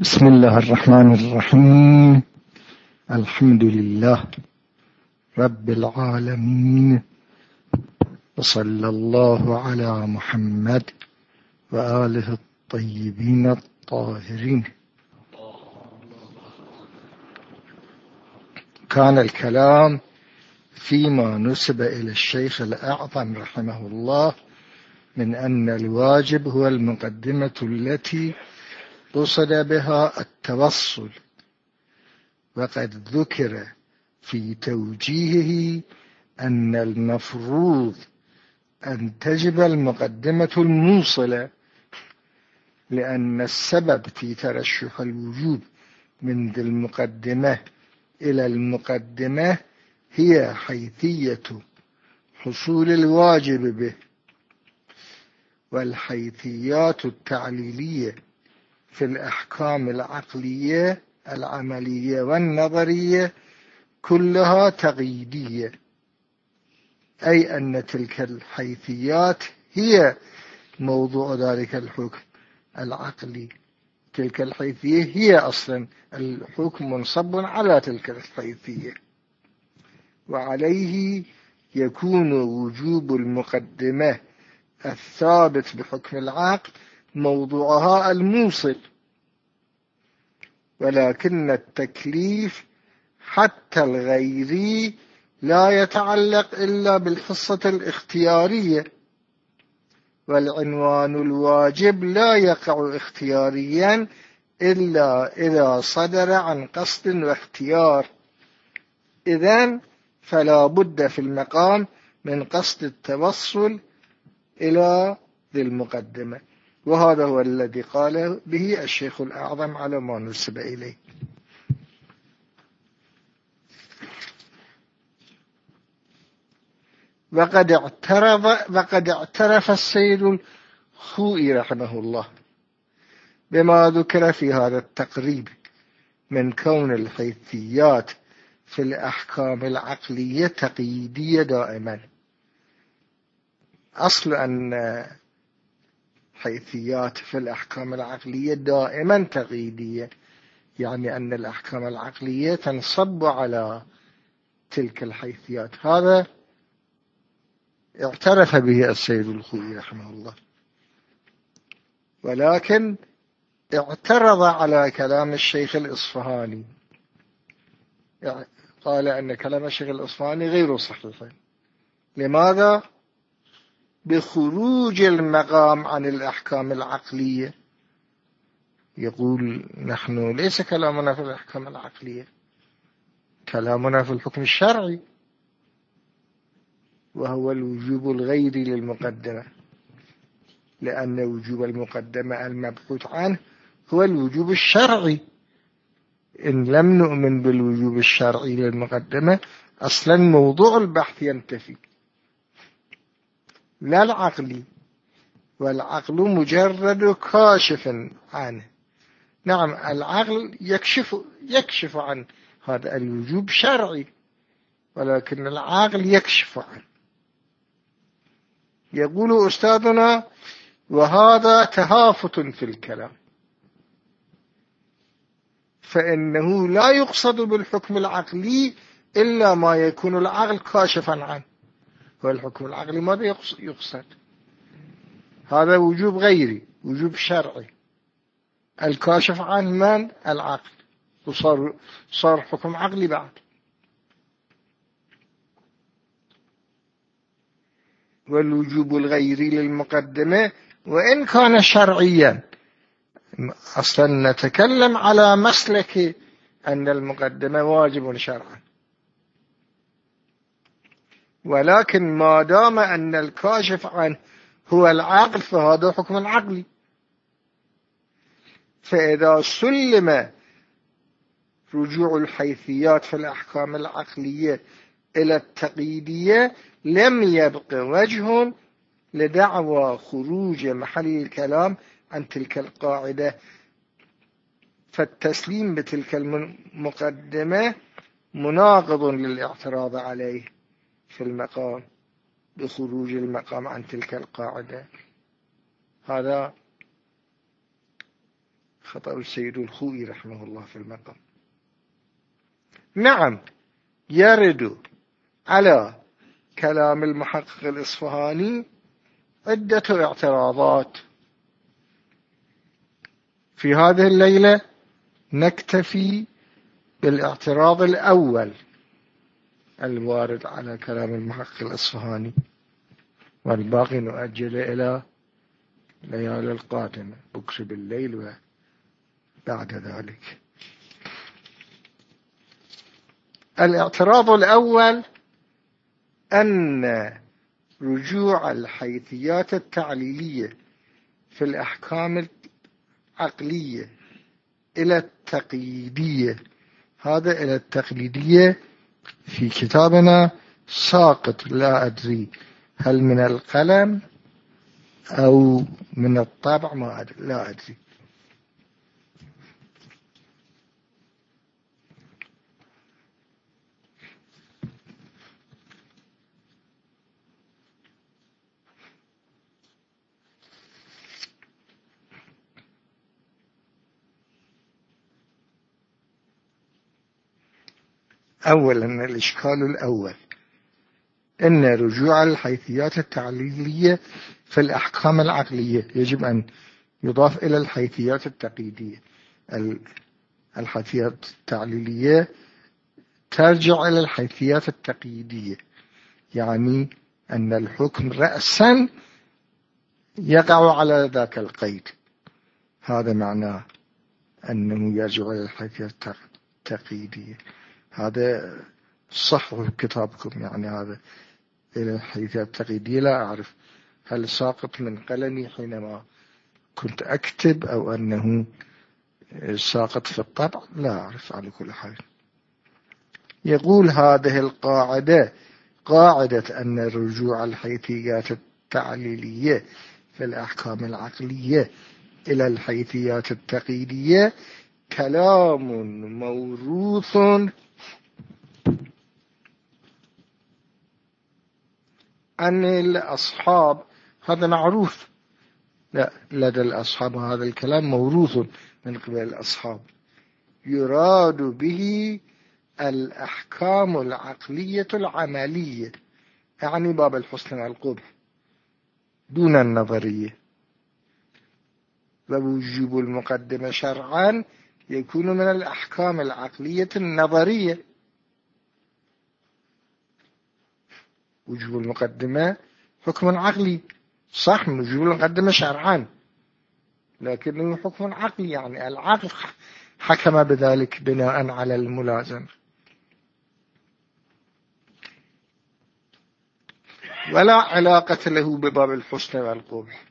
بسم الله الرحمن الرحيم. الحمد لله رب العالمين. وصلى الله على محمد وآله الطيبين الطاهرين. كان الكلام فيما نسب إلى الشيخ الأعظم رحمه الله من أن الواجب هو المقدمة التي قصد بها التوصل. وقد ذكر في توجيهه أن المفروض أن تجب المقدمة الموصلة لأن السبب في ترشح الوجود من ذي المقدمة إلى المقدمة هي حيثية حصول الواجب به والحيثيات التعليلية في الأحكام العقلية العملية والنظرية كلها تقييدية أي أن تلك الحيثيات هي موضوع ذلك الحكم العقلي. تلك الحيثية هي أصلا الحكم منصب على تلك الحيثية. وعليه يكون وجوب المقدمة الثابت بحكم العقل موضوعها الموصل. ولكن التكليف حتى الغيري لا يتعلق إلا بالحصة الاختيارية. والعنوان الواجب لا يقع اختياريا إلا إذا صدر عن قصد واختيار. إذن فلا بد في المقام من قصد التوصل إلى ذي المقدمة. وهذا هو الذي قال به الشيخ الأعظم على ما نسب إليه. وقد اعترف, وقد اعترف السيد الخوئي رحمه الله بما ذكر في هذا التقريب من كون الحيثيات في الأحكام العقلية تقييدية دائما. أصل أن حيثيات في الأحكام العقلية دائما تقييدية يعني أن الأحكام العقلية تنصب على تلك الحيثيات. هذا اعترف به السيد الخوي رحمه الله. ولكن اعترض على كلام الشيخ الإصفهاني. قال أن كلام الشيخ الإصفهاني غير صحيح. لماذا؟ بخروج المقام عن الأحكام العقلية. يقول نحن ليس كلامنا في الأحكام العقلية كلامنا في الحكم الشرعي وهو الوجوب الغيري للمقدمة لأن وجوب المقدمة المبحوث عنه هو الوجوب الشرعي. إن لم نؤمن بالوجوب الشرعي للمقدمة أصلا موضوع البحث ينتفي. لا العقلي والعقل مجرد كاشف عنه نعم العقل يكشف يكشف عن. هذا الوجوب شرعي ولكن العقل يكشف عنه يقول أستاذنا وهذا تهافت في الكلام. فإنه لا يقصد بالحكم العقلي إلا ما يكون العقل كاشفا عنه. والحكم العقلي ماذا يقصد. هذا وجوب غيري وجوب شرعي. الكاشف عن من؟ العقل. وصار صار حكم عقلي بعد. والوجوب الغيري للمقدمة وإن كان شرعيا. أصلا نتكلم على مسلك أن المقدمة واجب شرعا. ولكن ما دام أن الكاشف عنه هو العقل فهذا حكم عقلي فإذا سلم رجوع الحيثيات في الأحكام العقلية إلى التقييدية لم يبق وجه لدعوى خروج محل الكلام عن تلك القاعدة. فالتسليم بتلك المقدمة مناقض للاعتراض عليه. في المقام بخروج المقام عن تلك القاعدة. هذا خطأ السيد الخوئي رحمه الله في المقام. نعم يرد على كلام المحقق الإصفهاني عدة اعتراضات. في هذه الليلة نكتفي بالاعتراض الأول. الوارد على كلام المحقق الإصفهاني والباقي نؤجل إلى ليالي القادمة بكر بالليل وبعد ذلك. الاعتراض الأول أن رجوع الحيثيات التعليلية في الأحكام العقلية إلى التقييدية هذا إلى التقليدية في كتابنا ساقط لا أدري هل من القلم أو من الطبع ما أدري لا أدري. أولا الإشكال الأول أن رجوع الحيثيات التعليلية في الأحكام العقلية يجب أن يضاف إلى الحيثيات التقييدية الحيثيات التعليلية ترجع إلى الحيثيات التقييدية يعني أن الحكم رأسا يقع على ذاك القيد. هذا معناه أنه يرجع إلى الحيثيات التقييدية هذا صح في كتابكم يعني هذا إلى الحيثيات التقييدية لا أعرف هل ساقط من قلمي حينما كنت أكتب أو أنه ساقط في الطبع؟ لا أعرف على كل حال. يقول هذه القاعدة قاعدة أن رجوع الحيثيات التعليلية في الأحكام العقلية إلى الحيثيات التقييدية كلام موروث. عن الأصحاب هذا معروف. لا لدى الأصحاب هذا الكلام موروث من قبل الأصحاب. يراد به الأحكام العقلية العملية يعني باب الحسن والقبح دون النظرية. ووجوب المقدمة شرعا يكون من الأحكام العقلية النظرية. وجوب المقدمة حكم عقلي. صح وجوب المقدمة شرعا لكنه حكم عقلي يعني العقل حكم بذلك بناء على الملازمة. ولا علاقة له بباب الحسن والقبح.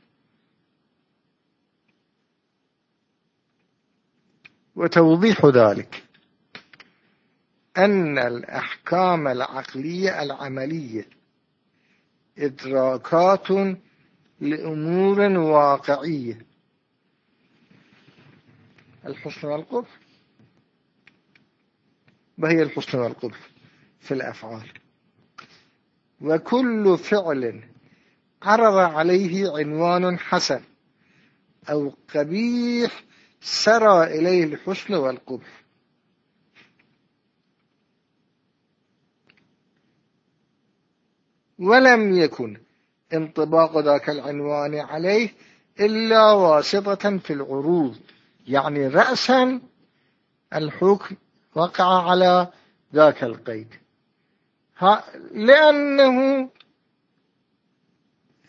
وتوضيح ذلك. أن الأحكام العقلية العملية إدراكات لأمور واقعية. الحسن والقبح. وهي الحسن والقبح في الأفعال؟ وكل فعل عرض عليه عنوان حسن أو قبيح سرى إليه الحسن والقبح. ولم يكن انطباق ذاك العنوان عليه إلا واسطة في العروض يعني رأسا الحكم وقع على ذاك القيد. لأنه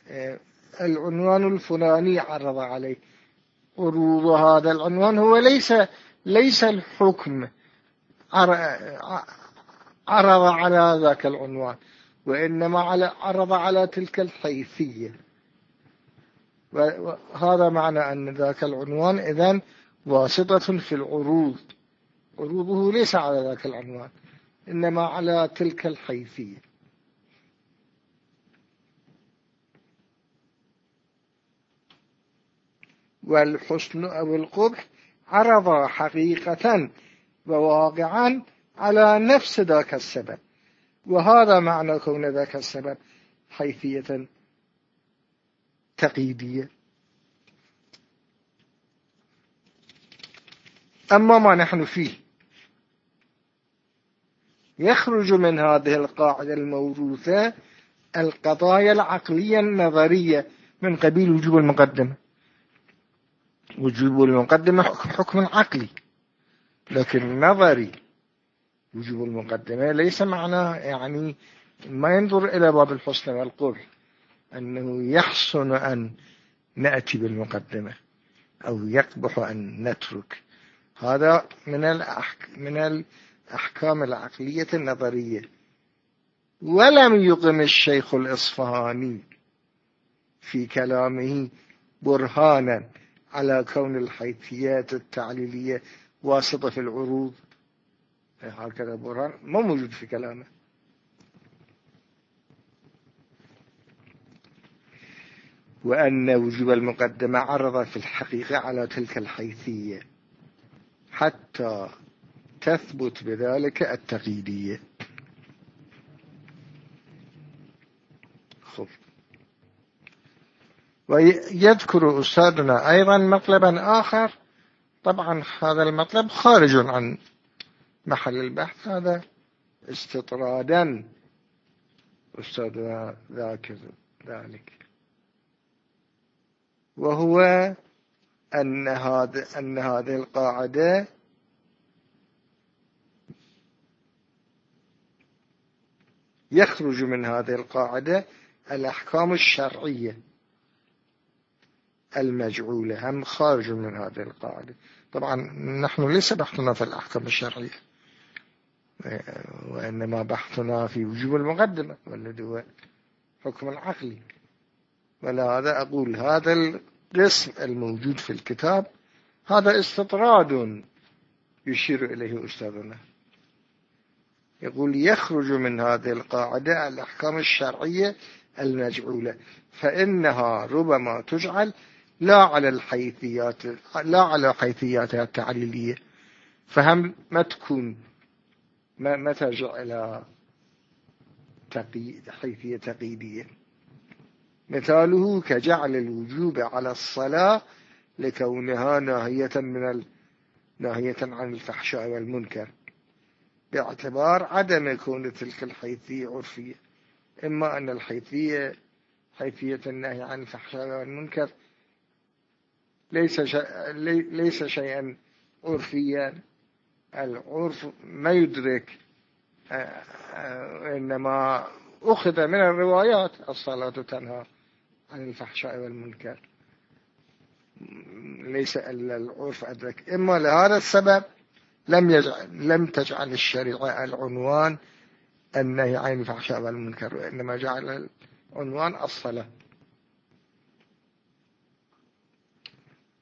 آه، العنوان الفلاني عرض عليه. عروض هذا العنوان هو ليس ليس الحكم. عرض على ذاك العنوان وإنما على عرض على تلك الحيثية. وهذا معنى أن ذاك العنوان إذن واسطة في العروض. عروضه ليس على ذاك العنوان إنما على تلك الحيثية. والحسن أو القبح عرض حقيقة وواقعا على نفس ذاك السبب. وهذا معنى كون ذاك السبب حيثية تقييدية. أما ما نحن فيه يخرج من هذه القاعدة الموروثة القضايا العقلية النظرية من قبيل وجوب المقدمة. وجوب المقدمة حكم عقلي لكن نظري وجوب المقدمة ليس معناه يعني ما ينظر إلى باب الحسن والقبح أنه يحسن أن نأتي بالمقدمة أو يقبح أن نترك هذا من. من الأحكام العقلية النظرية ولم يقم الشيخ الإصفهاني في كلامه برهانا على كون الحيثيات التعليلية واسطة في العروض. هكذا برهان. ما موجود في كلامه. وأن وجوب المقدمة عرض في الحقيقة على تلك الحيثية. حتى تثبت بذلك التقييدية. خب. ويذكر أستاذنا أيضا مطلبا آخر. طبعا هذا المطلب خارج عن محل البحث. هذا استطرادا. أستاذنا ذاكر ذلك. وهو أن هذا أن هذه القاعدة يخرج من هذه القاعدة الأحكام الشرعية. المجعولة هم خارج من هذه القاعدة. طبعا نحن ليس بحثنا في الأحكام الشرعية وإنما بحثنا في وجوب المقدمة والذي هو حكم العقلي ولهذا أقول هذا القسم الموجود في الكتاب هذا استطراد يشير إليه أستاذنا. يقول يخرج من هذه القاعدة الأحكام الشرعية المجعولة فإنها ربما تجعل لا على الحيثيات لا على حيثياتها التعليلية. فهم ما تكون ما, ما ترجع إلى حيثية تقييدية. مثاله كجعل الوجوب على الصلاة لكونها ناهية من ال... ناهية عن الفحشاء والمنكر. باعتبار عدم كون تلك الحيثية عرفية. إما أن الحيثية حيثية النهي عن الفحشاء والمنكر ليس ليس شيئا عرفيا. العرف ما يدرك آه، آه، إنما أخذ من الروايات. الصلاة تنهى عن الفحشاء والمنكر. ليس إلا العرف أدرك. إما لهذا السبب لم يجعل لم تجعل الشريعة العنوان النهي عن الفحشاء والمنكر وإنما جعل العنوان الصلاة.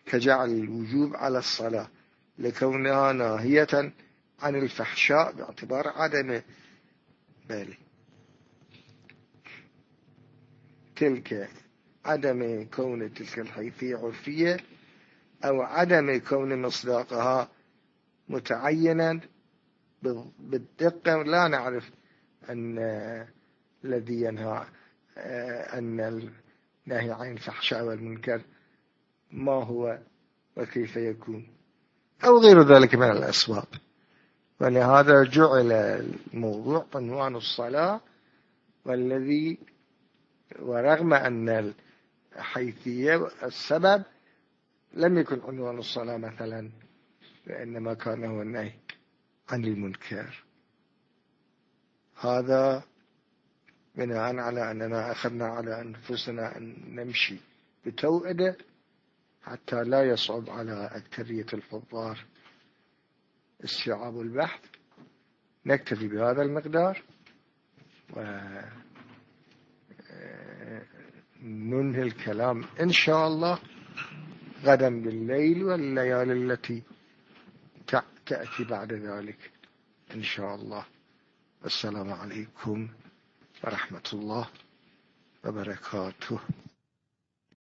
كجعل الوجوب على الصلاة لكونها ناهية عن الفحشاء باعتبار عدم بالي تلك عدم كون تلك الحيثية عرفية أو عدم كون مصداقها متعينا. بالدقة لا نعرف أن الذي ينهى أن النهي عن الفحشاء والمنكر ما هو وكيف يكون. أو غير ذلك من الأسباب. ولهذا جعل الموضوع عنوان الصلاة والذي ورغم أن الحيثية السبب لم يكن عنوان الصلاة مثلا وإنما كان هو النهي عن المنكر. هذا بناء على أننا أخذنا على أنفسنا أن نمشي بتوئدة حتى لا يصعب على أكثرية الحضار استيعاب البحث. نكتفي بهذا المقدار و ننهي الكلام إن شاء الله غدا بالليل والليالي التي تأتي بعد ذلك إن شاء الله. السلام عليكم ورحمة الله وبركاته.